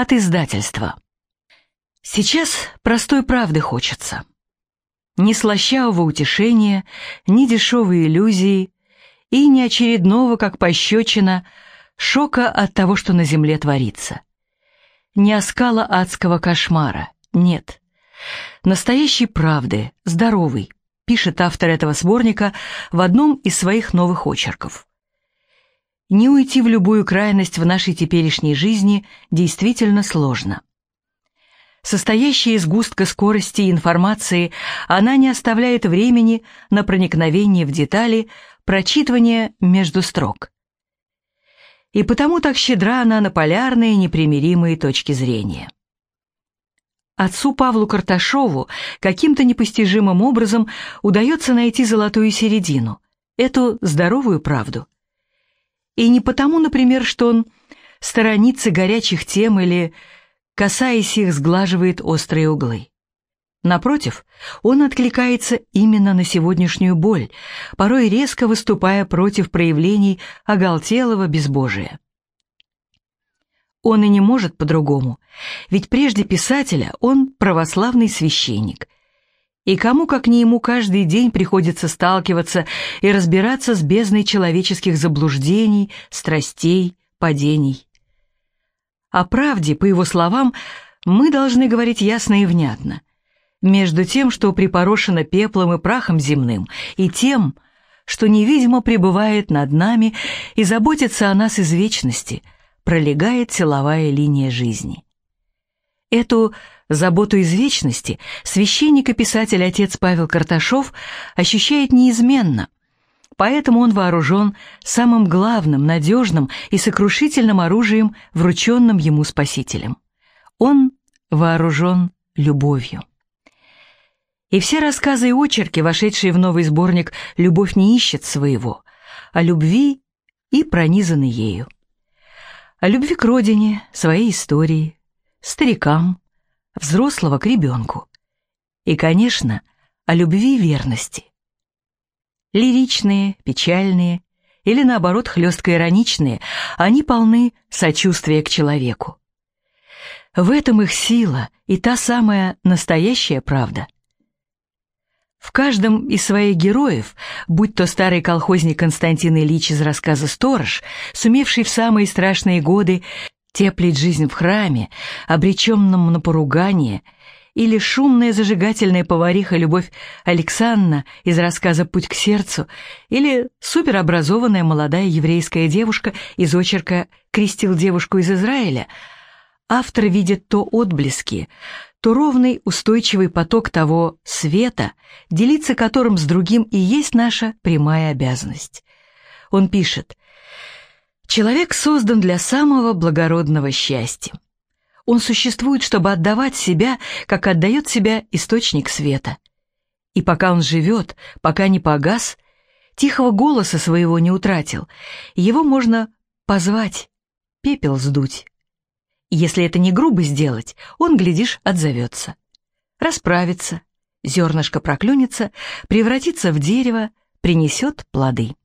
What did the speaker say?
От издательства. Сейчас простой правды хочется. Ни слащавого утешения, ни дешевой иллюзии и ни очередного, как пощечина, шока от того, что на земле творится. Не оскала адского кошмара, нет. Настоящей правды, здоровый, пишет автор этого сборника в одном из своих новых очерков. Не уйти в любую крайность в нашей теперешней жизни действительно сложно. Состоящая из густка скорости и информации, она не оставляет времени на проникновение в детали, прочитывание между строк. И потому так щедра она на полярные непримиримые точки зрения. Отцу Павлу Карташову каким-то непостижимым образом удается найти золотую середину, эту здоровую правду. И не потому, например, что он сторонится горячих тем или, касаясь их, сглаживает острые углы. Напротив, он откликается именно на сегодняшнюю боль, порой резко выступая против проявлений оголтелого безбожия. Он и не может по-другому, ведь прежде писателя он православный священник. И кому, как не ему, каждый день приходится сталкиваться и разбираться с бездной человеческих заблуждений, страстей, падений. О правде, по его словам, мы должны говорить ясно и внятно. Между тем, что припорошено пеплом и прахом земным, и тем, что невидимо пребывает над нами и заботится о нас из вечности – пролегает силовая линия жизни. Эту заботу из вечности священник и писатель отец Павел Карташов ощущает неизменно, поэтому он вооружен самым главным, надежным и сокрушительным оружием, врученным ему Спасителем. Он вооружен любовью. И все рассказы и очерки, вошедшие в новый сборник «Любовь не ищет своего», о любви и пронизаны ею о любви к родине, своей истории, старикам, взрослого к ребенку. И, конечно, о любви и верности. Лиричные, печальные или, наоборот, хлестко-ироничные, они полны сочувствия к человеку. В этом их сила и та самая настоящая правда – в каждом из своих героев, будь то старый колхозник Константин Ильич из рассказа «Сторож», сумевший в самые страшные годы теплить жизнь в храме, обреченном на поругание, или шумная зажигательная повариха Любовь Александровна из рассказа «Путь к сердцу», или суперобразованная молодая еврейская девушка из очерка «Крестил девушку из Израиля», автор видит то отблески, то ровный устойчивый поток того света, делиться которым с другим и есть наша прямая обязанность. Он пишет, «Человек создан для самого благородного счастья. Он существует, чтобы отдавать себя, как отдает себя источник света. И пока он живет, пока не погас, тихого голоса своего не утратил, его можно позвать, пепел сдуть. Если это не грубо сделать, он, глядишь, отзовется. Расправится, зернышко проклюнется, превратится в дерево, принесет плоды.